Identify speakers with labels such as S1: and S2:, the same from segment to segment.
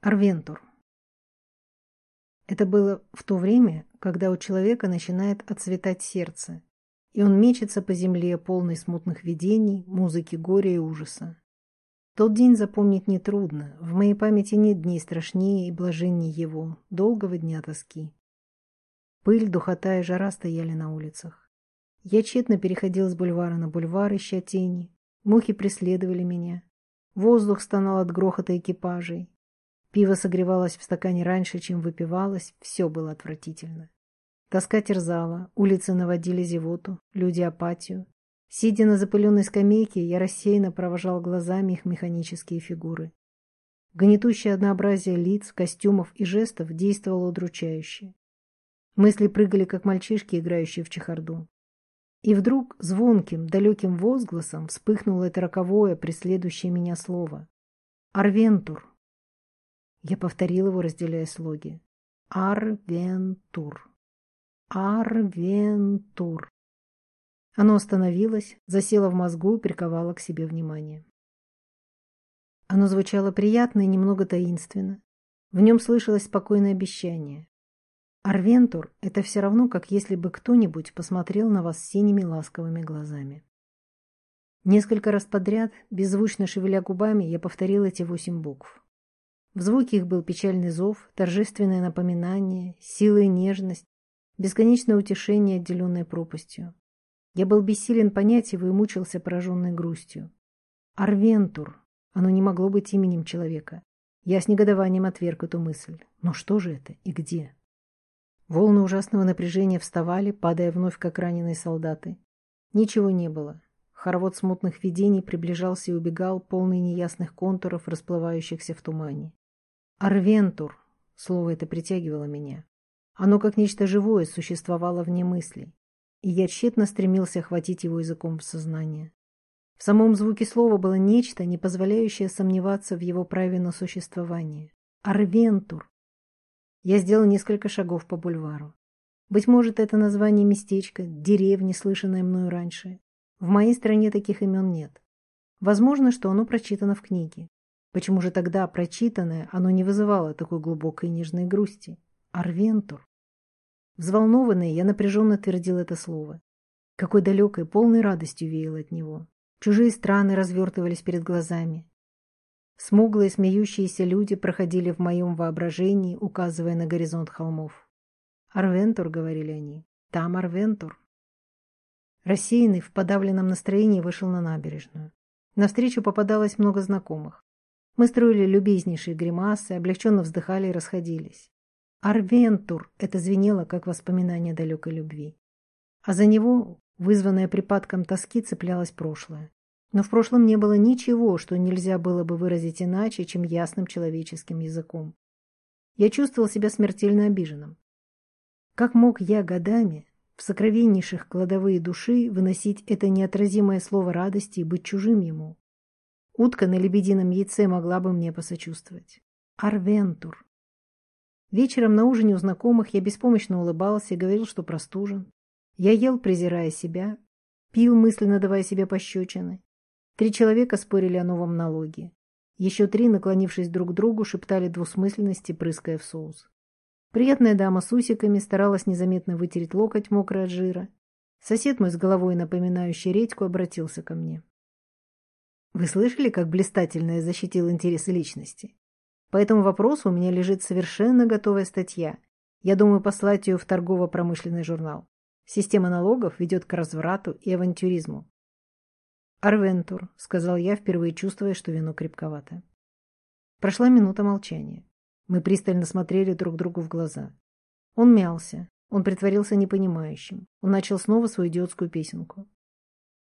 S1: Арвентур. Это было в то время, когда у человека начинает отцветать сердце, и он мечется по земле, полный смутных видений, музыки горя и ужаса. Тот день запомнить нетрудно, в моей памяти нет дней страшнее и блаженнее его, долгого дня тоски. Пыль, духота и жара стояли на улицах. Я тщетно переходил с бульвара на бульвар, ища тени. Мухи преследовали меня. Воздух стонал от грохота экипажей. Пиво согревалось в стакане раньше, чем выпивалось, все было отвратительно. Тоска терзала, улицы наводили зевоту, люди апатию. Сидя на запыленной скамейке, я рассеянно провожал глазами их механические фигуры. Гнетущее однообразие лиц, костюмов и жестов действовало удручающе. Мысли прыгали, как мальчишки, играющие в чехарду. И вдруг звонким, далеким возгласом вспыхнуло это роковое, преследующее меня слово. «Арвентур!» Я повторил его, разделяя слоги. Арвентур. Арвентур. Оно остановилось, засело в мозгу и приковало к себе внимание. Оно звучало приятно и немного таинственно. В нем слышалось спокойное обещание. Арвентур — это все равно, как если бы кто-нибудь посмотрел на вас синими ласковыми глазами. Несколько раз подряд, беззвучно шевеля губами, я повторил эти восемь букв. В звуке их был печальный зов, торжественное напоминание, сила и нежность, бесконечное утешение, отделенное пропастью. Я был бессилен понять его и мучился пораженной грустью. Арвентур. Оно не могло быть именем человека. Я с негодованием отверг эту мысль. Но что же это и где? Волны ужасного напряжения вставали, падая вновь, как раненые солдаты. Ничего не было. Хоровод смутных видений приближался и убегал, полный неясных контуров, расплывающихся в тумане. Арвентур. Слово это притягивало меня. Оно, как нечто живое, существовало вне мыслей, и я тщетно стремился охватить его языком в сознание. В самом звуке слова было нечто, не позволяющее сомневаться в его праве на существование. Арвентур. Я сделал несколько шагов по бульвару. Быть может, это название местечка, деревни, слышанное мною раньше. В моей стране таких имен нет. Возможно, что оно прочитано в книге. Почему же тогда прочитанное оно не вызывало такой глубокой нежной грусти? Арвентур. Взволнованный, я напряженно твердил это слово. Какой далекой, полной радостью веял от него. Чужие страны развертывались перед глазами. Смуглые, смеющиеся люди проходили в моем воображении, указывая на горизонт холмов. «Арвентур», — говорили они, — «там Арвентур». Рассеянный, в подавленном настроении вышел на набережную. Навстречу попадалось много знакомых. Мы строили любезнейшие гримасы, облегченно вздыхали и расходились. Арвентур — это звенело, как воспоминание далекой любви. А за него, вызванное припадком тоски, цеплялось прошлое. Но в прошлом не было ничего, что нельзя было бы выразить иначе, чем ясным человеческим языком. Я чувствовал себя смертельно обиженным. Как мог я годами, в сокровеннейших кладовые души, выносить это неотразимое слово радости и быть чужим ему? Утка на лебедином яйце могла бы мне посочувствовать. Арвентур. Вечером на ужине у знакомых я беспомощно улыбался и говорил, что простужен. Я ел, презирая себя, пил, мысленно давая себе пощечины. Три человека спорили о новом налоге. Еще три, наклонившись друг к другу, шептали двусмысленности, прыская в соус. Приятная дама с усиками старалась незаметно вытереть локоть, мокрый от жира. Сосед мой с головой, напоминающий редьку, обратился ко мне. Вы слышали, как блистательно я защитил интересы личности? По этому вопросу у меня лежит совершенно готовая статья. Я думаю послать ее в торгово-промышленный журнал. Система налогов ведет к разврату и авантюризму. «Арвентур», — сказал я, впервые чувствуя, что вино крепковато. Прошла минута молчания. Мы пристально смотрели друг другу в глаза. Он мялся. Он притворился непонимающим. Он начал снова свою идиотскую песенку.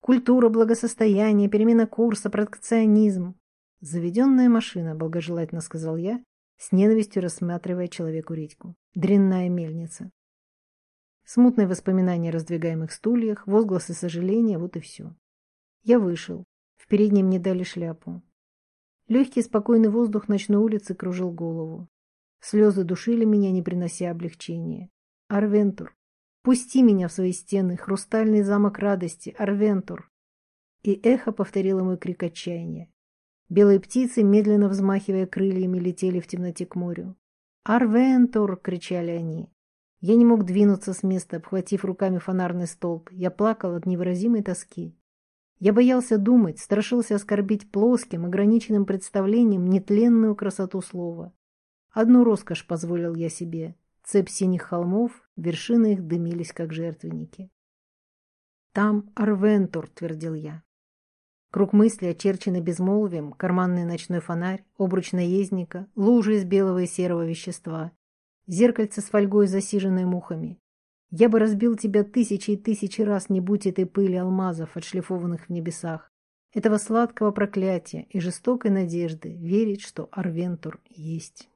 S1: Культура, благосостояние, перемена курса, протекционизм. Заведенная машина, благожелательно сказал я, с ненавистью рассматривая человеку редьку. Дрянная мельница. Смутные воспоминания о раздвигаемых стульях, возгласы сожаления, вот и все. Я вышел. В переднем мне дали шляпу. Легкий спокойный воздух ночной улицы кружил голову. Слезы душили меня, не принося облегчения. Арвентур, Пусти меня в свои стены, хрустальный замок радости, Арвентур. И эхо повторило мой крик отчаяния. Белые птицы, медленно взмахивая крыльями, летели в темноте к морю. «Арвентур!» — кричали они. Я не мог двинуться с места, обхватив руками фонарный столб. Я плакал от невыразимой тоски. Я боялся думать, страшился оскорбить плоским, ограниченным представлением нетленную красоту слова. Одну роскошь позволил я себе. Цепь синих холмов, вершины их дымились, как жертвенники. «Там Арвентур», — твердил я. Круг мысли, очерченный безмолвием, карманный ночной фонарь, обруч наездника, лужи из белого и серого вещества, зеркальце с фольгой, засиженной мухами. Я бы разбил тебя тысячи и тысячи раз, не будь этой пыли алмазов, отшлифованных в небесах, этого сладкого проклятия и жестокой надежды верить, что Арвентур есть.